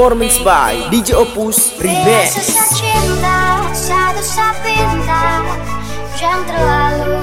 performance by DJ Opus Remix Jangan terlalu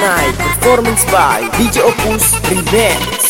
night performance by DJ Opus Revenge.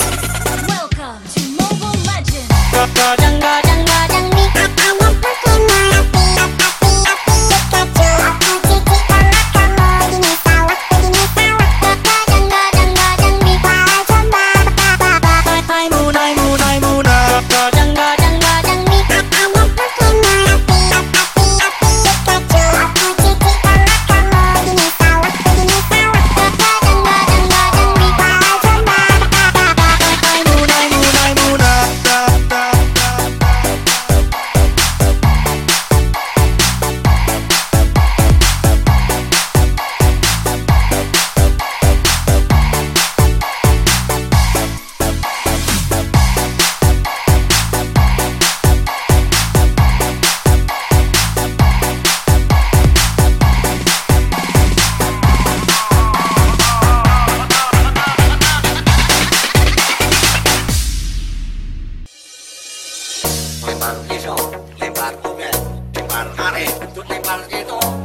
yo, lembar kuget, lembar karet, lembar itu.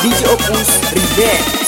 DJ Opus River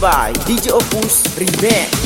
by DJ Opus Remix.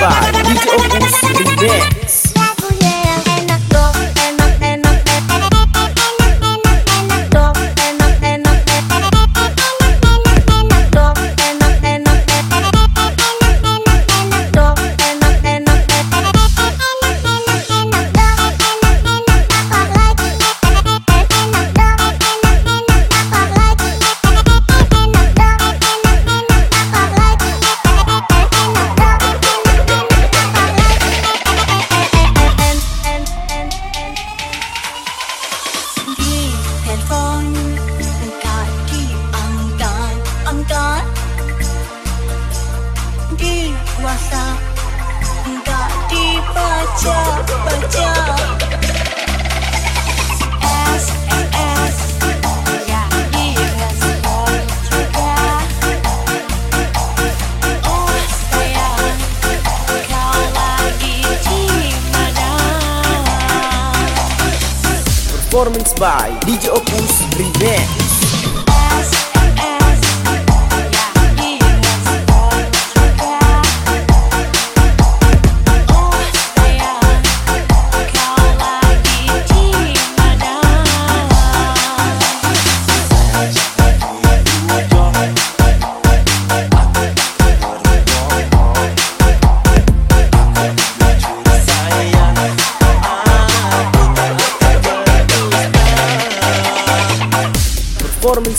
Spotify.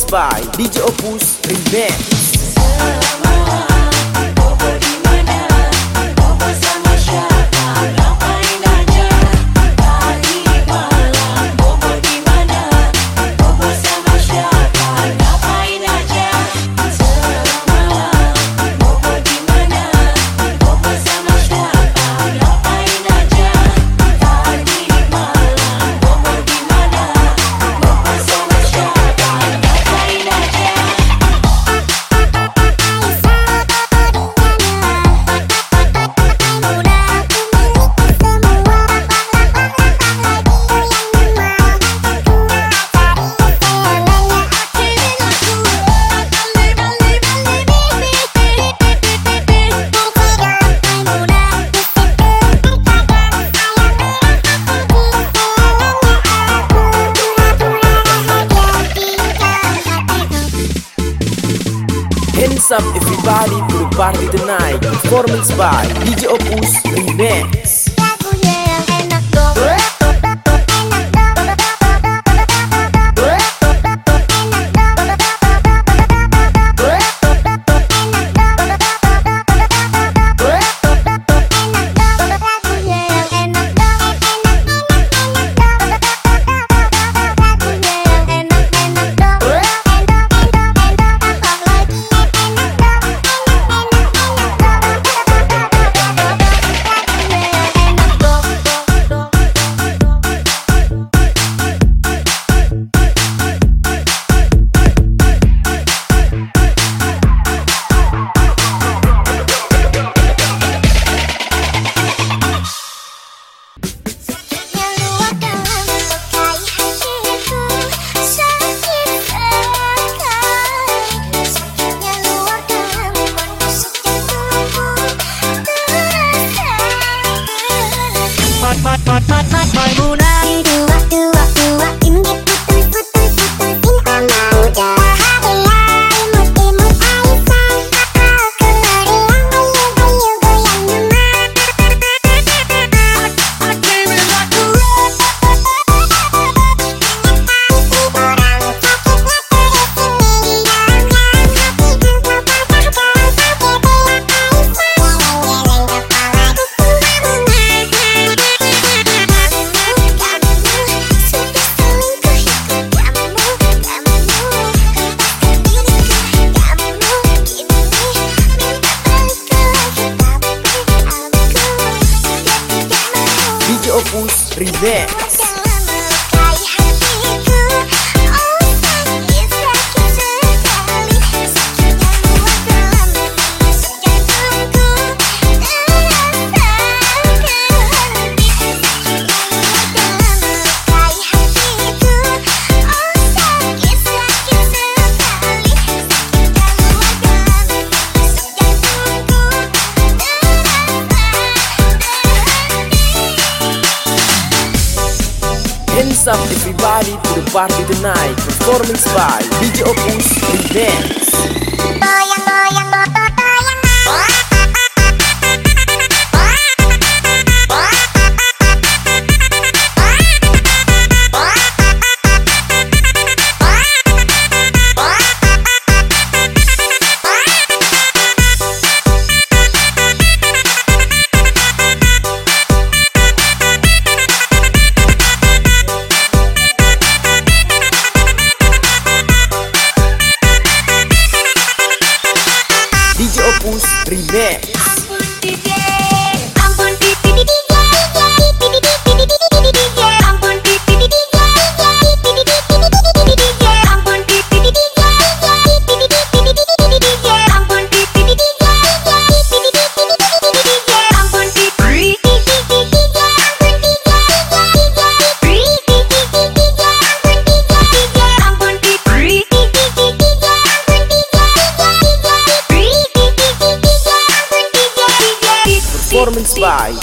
by DJ Opus Remix.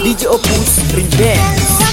DJ Opus Remix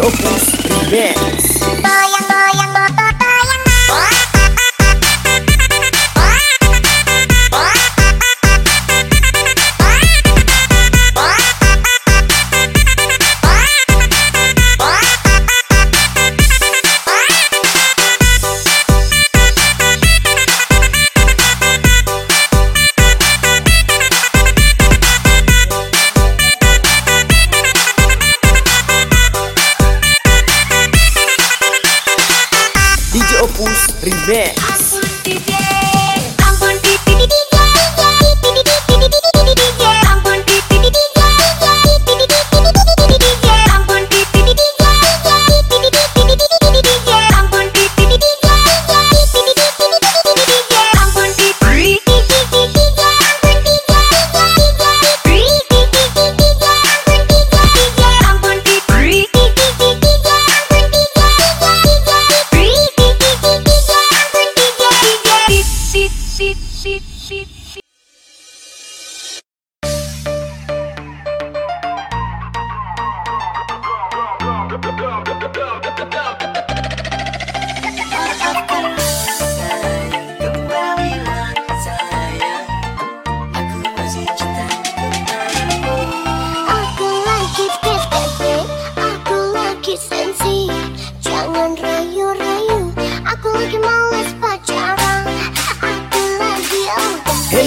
Oppas Dance.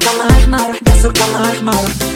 sugar like now, that sugar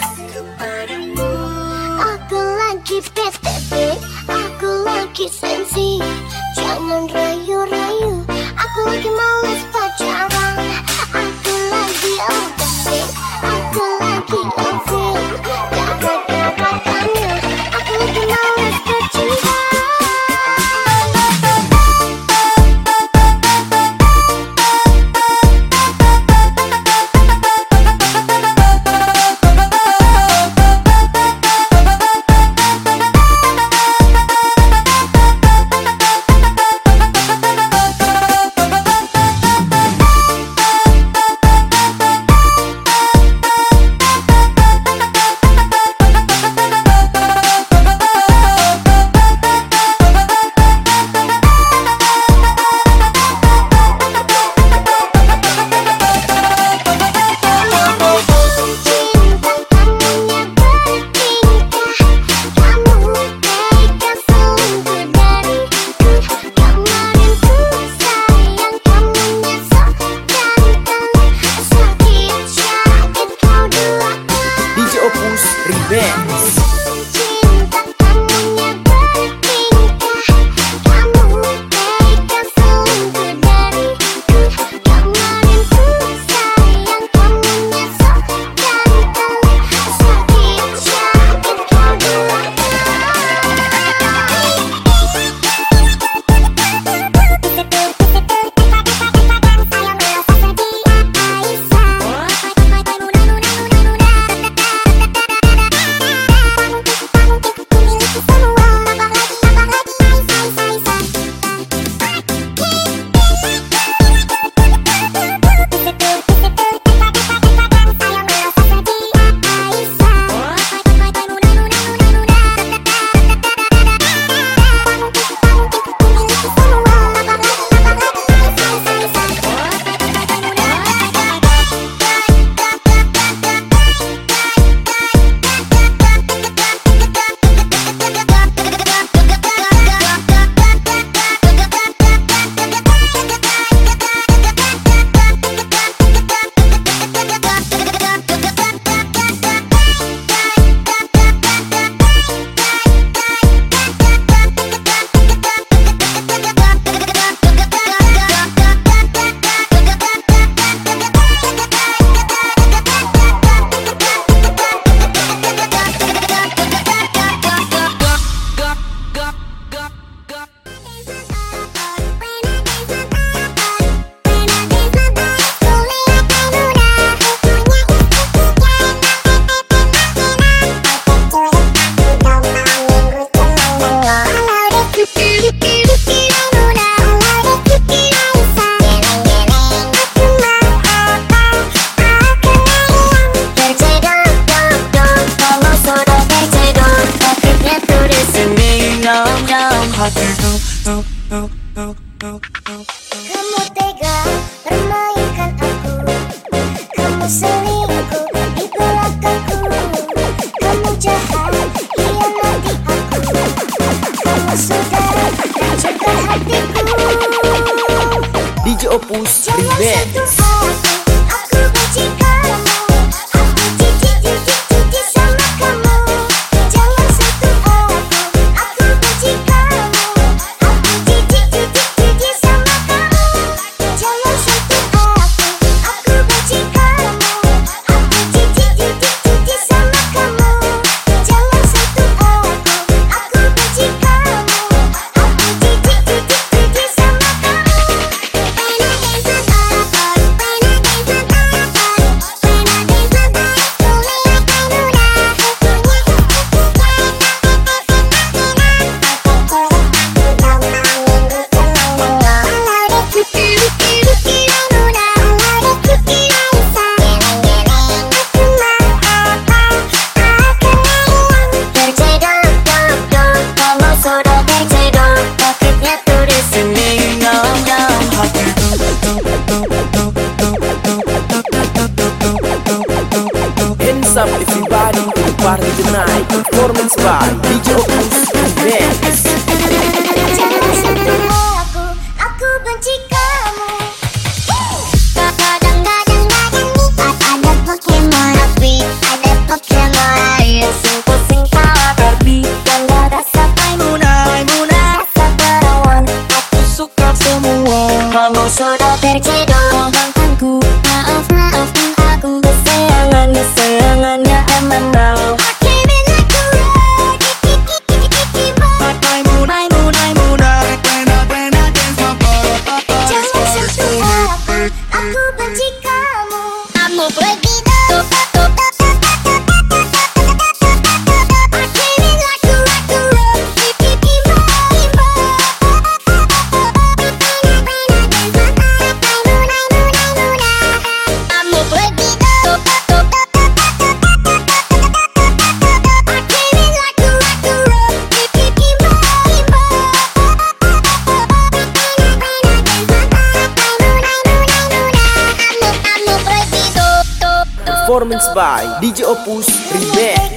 performance by DJ Opus Rebek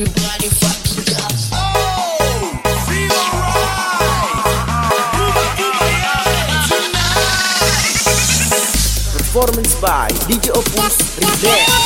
Everybody Oh, Tonight. Performance by DJ Opus Remix.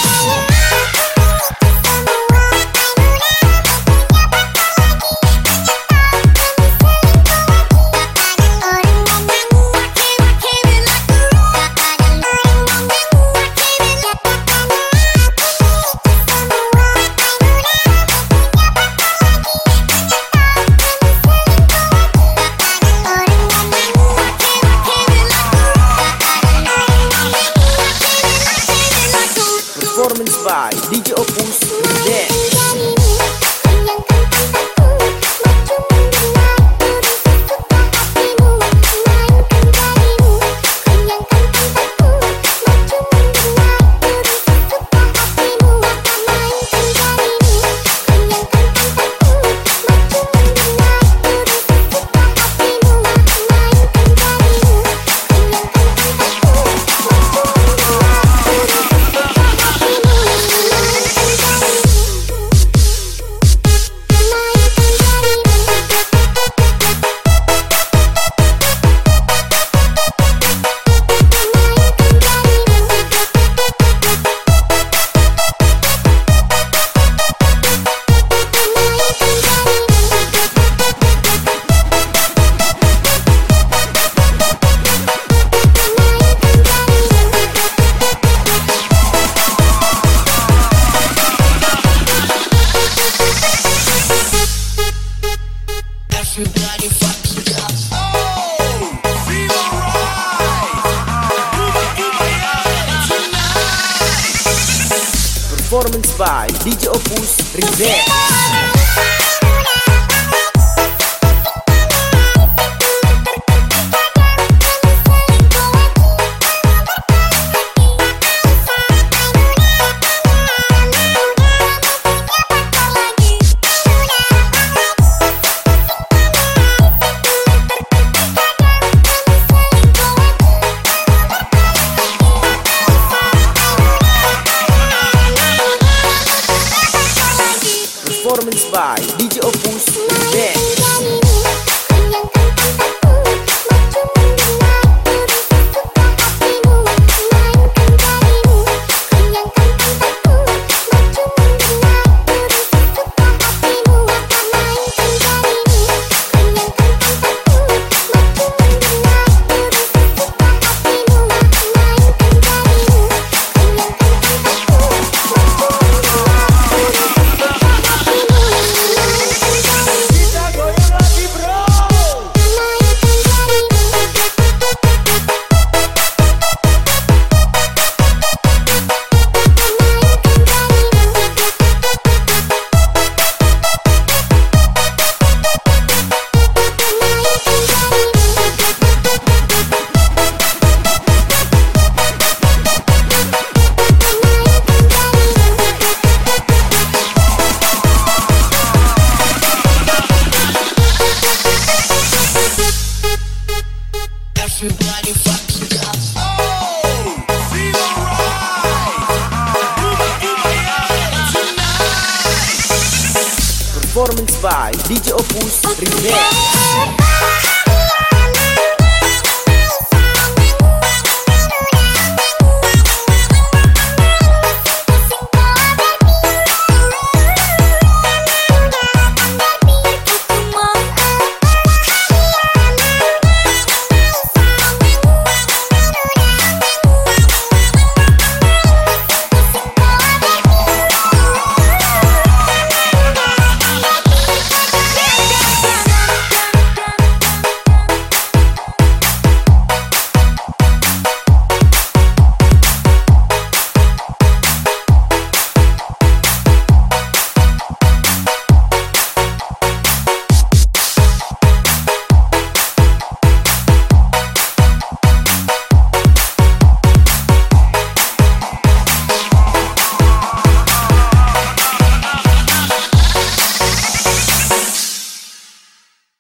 DJ Opus Rizé